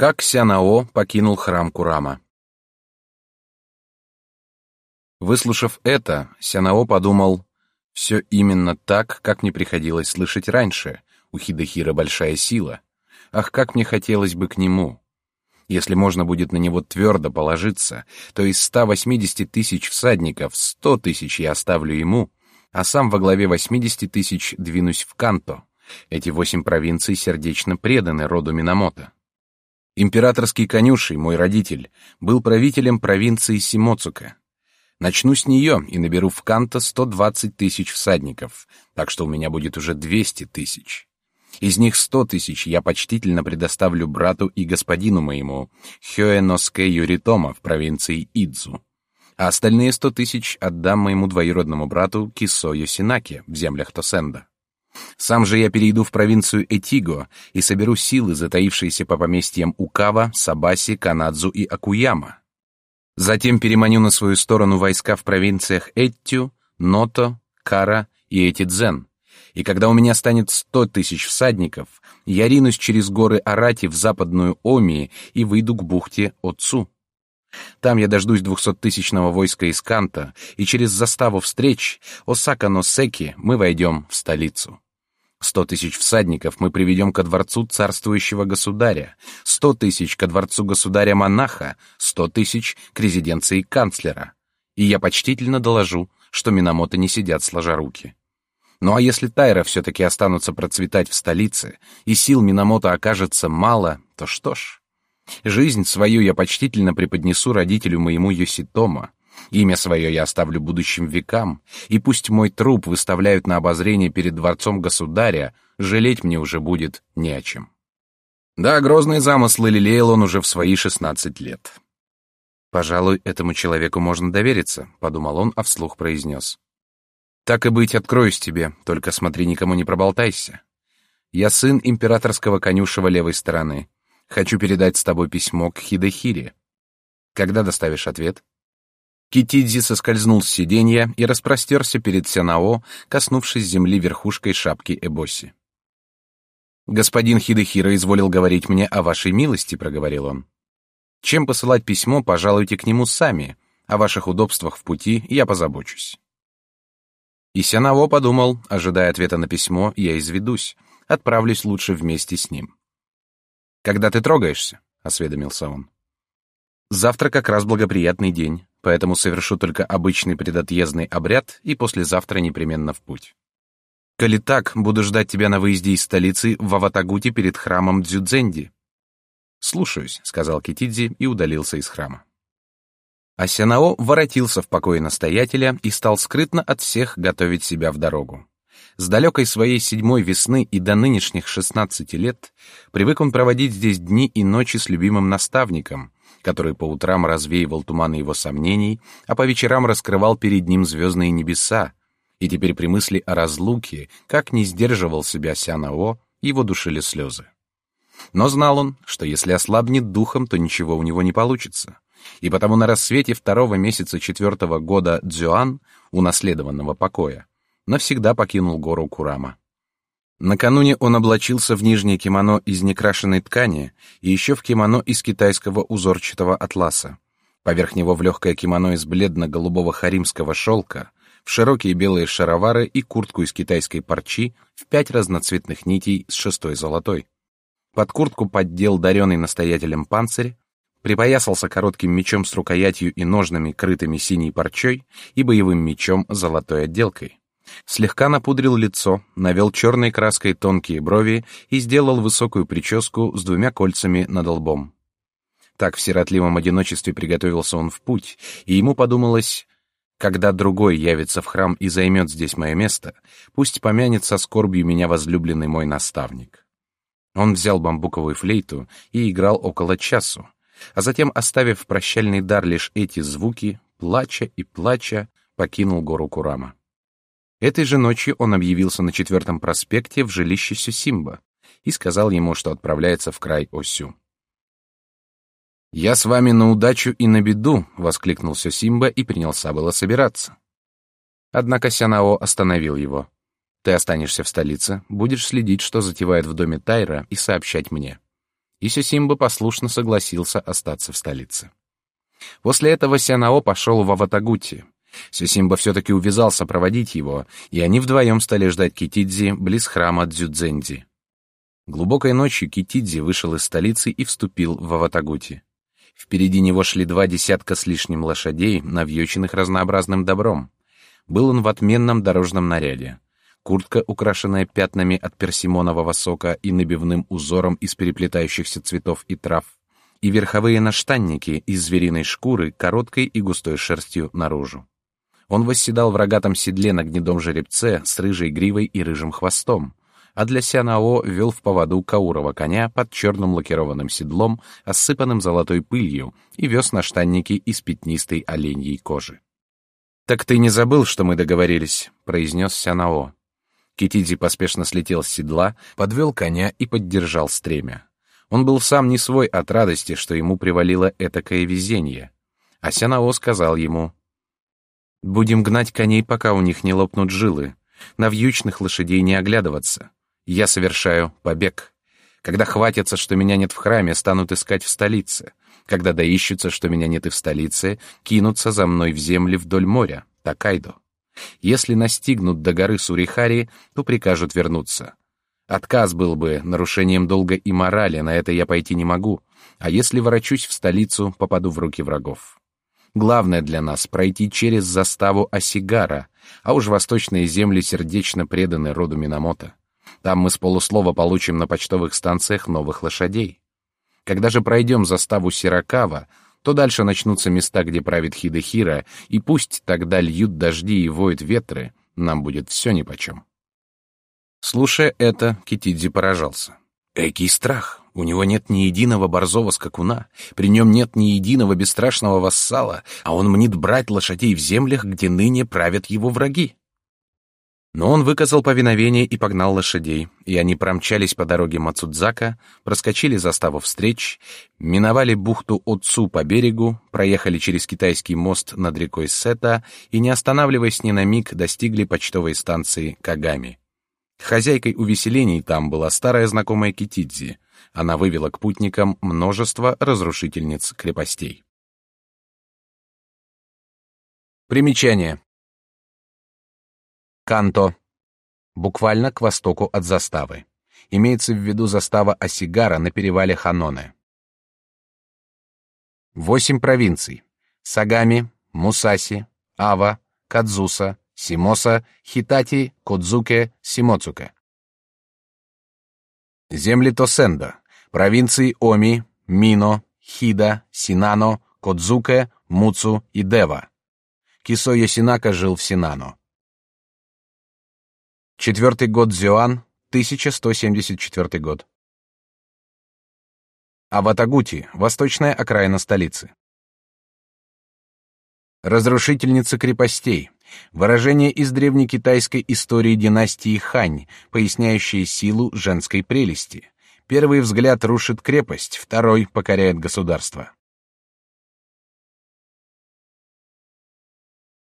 Как Сянао покинул храм Курама. Выслушав это, Сянао подумал, все именно так, как мне приходилось слышать раньше. У Хидахира большая сила. Ах, как мне хотелось бы к нему. Если можно будет на него твердо положиться, то из 180 тысяч всадников 100 тысяч я оставлю ему, а сам во главе 80 тысяч двинусь в Канто. Эти восемь провинций сердечно преданы роду Минамото. Императорский конюший, мой родитель, был правителем провинции Симоцука. Начну с нее и наберу в Канто 120 тысяч всадников, так что у меня будет уже 200 тысяч. Из них 100 тысяч я почтительно предоставлю брату и господину моему, Хёэноске Юритома в провинции Идзу. А остальные 100 тысяч отдам моему двоюродному брату Кисо Йосинаке в землях Тосенда. Сам же я перейду в провинцию Этиго и соберу силы, затаившиеся по поместьям Укава, Сабаси, Канадзу и Акуяма. Затем переманю на свою сторону войска в провинциях Эттю, Ното, Кара и Этидзен. И когда у меня станет сто тысяч всадников, я ринусь через горы Арати в западную Омии и выйду к бухте Отцу. Там я дождусь двухсоттысячного войска из Канта, и через заставу встреч Осака-но-Секи мы войдем в столицу. Сто тысяч всадников мы приведем ко дворцу царствующего государя, сто тысяч ко дворцу государя-монаха, сто тысяч к резиденции канцлера. И я почтительно доложу, что Минамото не сидят сложа руки. Ну а если Тайра все-таки останутся процветать в столице, и сил Минамото окажется мало, то что ж... Жизнь свою я почтительно преподнесу родителю моему Йоситома. Имя свое я оставлю будущим векам, и пусть мой труп выставляют на обозрение перед дворцом государя, жалеть мне уже будет не о чем. Да, грозные замыслы лелеял он уже в свои шестнадцать лет. «Пожалуй, этому человеку можно довериться», — подумал он, а вслух произнес. «Так и быть, откроюсь тебе, только смотри, никому не проболтайся. Я сын императорского конюшева левой стороны. Хочу передать с тобой письмо к Хидехире. Когда доставишь ответ?» Китидзи соскользнул с сиденья и распростерся перед Сянао, коснувшись земли верхушкой шапки Эбоси. «Господин Хидехира изволил говорить мне о вашей милости», — проговорил он. «Чем посылать письмо, пожалуйте к нему сами. О ваших удобствах в пути я позабочусь». И Сянао подумал, ожидая ответа на письмо, я изведусь, отправлюсь лучше вместе с ним. «Когда ты трогаешься?» — осведомился он. «Завтра как раз благоприятный день, поэтому совершу только обычный предотъездный обряд и послезавтра непременно в путь. Коли так, буду ждать тебя на выезде из столицы в Аватагуте перед храмом Дзюдзенди». «Слушаюсь», — сказал Китидзи и удалился из храма. Асянао воротился в покое настоятеля и стал скрытно от всех готовить себя в дорогу. С далекой своей седьмой весны и до нынешних шестнадцати лет привык он проводить здесь дни и ночи с любимым наставником, который по утрам развеивал туманы его сомнений, а по вечерам раскрывал перед ним звездные небеса, и теперь при мысли о разлуке, как не сдерживал себя Сянао, его душили слезы. Но знал он, что если ослабнет духом, то ничего у него не получится. И потому на рассвете второго месяца четвертого года Дзюан, унаследованного покоя, навсегда покинул гору Курама. Накануне он облачился в нижнее кимоно из некрашенной ткани и еще в кимоно из китайского узорчатого атласа. Поверх него в легкое кимоно из бледно-голубого харимского шелка, в широкие белые шаровары и куртку из китайской парчи в пять разноцветных нитей с шестой золотой. Под куртку поддел даренный настоятелем панцирь, припоясался коротким мечом с рукоятью и ножнами, крытыми синей парчой, и боевым мечом с золотой отделкой. Слегка напудрил лицо, навел черной краской тонкие брови и сделал высокую прическу с двумя кольцами над лбом. Так в сиротливом одиночестве приготовился он в путь, и ему подумалось, когда другой явится в храм и займет здесь мое место, пусть помянет со скорбью меня возлюбленный мой наставник. Он взял бамбуковую флейту и играл около часу, а затем, оставив прощальный дар лишь эти звуки, плача и плача, покинул гору Курама. Этой же ночью он объявился на четвертом проспекте в жилище Сюсимба и сказал ему, что отправляется в край Осю. «Я с вами на удачу и на беду!» — воскликнул Сюсимба и принялся было собираться. Однако Сянао остановил его. «Ты останешься в столице, будешь следить, что затевает в доме Тайра, и сообщать мне. И Сюсимба послушно согласился остаться в столице. После этого Сянао пошел в Аватагути. Сюсимба все-таки увязался проводить его, и они вдвоем стали ждать Китидзи близ храма Дзюдзенди. Глубокой ночью Китидзи вышел из столицы и вступил в Аватагути. Впереди него шли два десятка с лишним лошадей, навьюченных разнообразным добром. Был он в отменном дорожном наряде. Куртка, украшенная пятнами от персимонового сока и набивным узором из переплетающихся цветов и трав, и верховые наштанники из звериной шкуры, короткой и густой шерстью наружу. Он восседал в рогатом седле на гнедом жеребце с рыжей гривой и рыжим хвостом, а для Сянао вел в поводу каурова коня под черным лакированным седлом, осыпанным золотой пылью, и вез на штанники из пятнистой оленьей кожи. «Так ты не забыл, что мы договорились?» — произнес Сянао. Китиди поспешно слетел с седла, подвел коня и поддержал стремя. Он был сам не свой от радости, что ему привалило этакое везение. А Сянао сказал ему, «Будем гнать коней, пока у них не лопнут жилы. На вьючных лошадей не оглядываться. Я совершаю побег. Когда хватится, что меня нет в храме, станут искать в столице. Когда доищутся, что меня нет и в столице, кинутся за мной в земли вдоль моря, Такайдо. Если настигнут до горы Сурихари, то прикажут вернуться. Отказ был бы нарушением долга и морали, на это я пойти не могу. А если ворочусь в столицу, попаду в руки врагов. Главное для нас — пройти через заставу Осигара, а уж восточные земли сердечно преданы роду Минамото. Там мы с полуслова получим на почтовых станциях новых лошадей. Когда же пройдем заставу Сиракава, то дальше начнутся места, где правит Хидехира, и пусть тогда льют дожди и воют ветры, нам будет все нипочем. Слушая это, Китидзи поражался. Экий страх! У него нет ни единого борзого скакуна, при нем нет ни единого бесстрашного вассала, а он мнит брать лошадей в землях, где ныне правят его враги. Но он выказал повиновение и погнал лошадей, и они промчались по дороге Мацудзака, проскочили заставу встреч, миновали бухту Отцу по берегу, проехали через китайский мост над рекой Сета и, не останавливаясь ни на миг, достигли почтовой станции Кагами. Хозяйкой увеселений там была старая знакомая Китидзи. Она вывела к путникам множество разрушительниц крепостей. Примечание. Канто. Буквально к востоку от заставы. Имеется в виду застава Осигара на перевале Ханоне. Восемь провинций. Сагами, Мусаси, Ава, Кадзуса, Симоса, Хитати, Кодзуке, Симоцуке. Земли Тосендо, провинции Оми, Мино, Хида, Синано, Кодзуке, Муцу и Дева. Кисо Йосинака жил в Синано. Четвертый год Зюан, 1174 год. Аватагути, восточная окраина столицы. Разрушительница крепостей, Выражение из древнекитайской истории династии Хань, поясняющее силу женской прелести. Первый взгляд рушит крепость, второй покоряет государство.